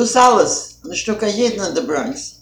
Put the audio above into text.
Du Salas, eine Stücke jeden in der Bronx.